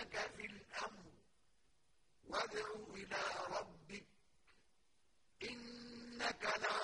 لك في الأمر. وادع إلى ربك إنك لعلى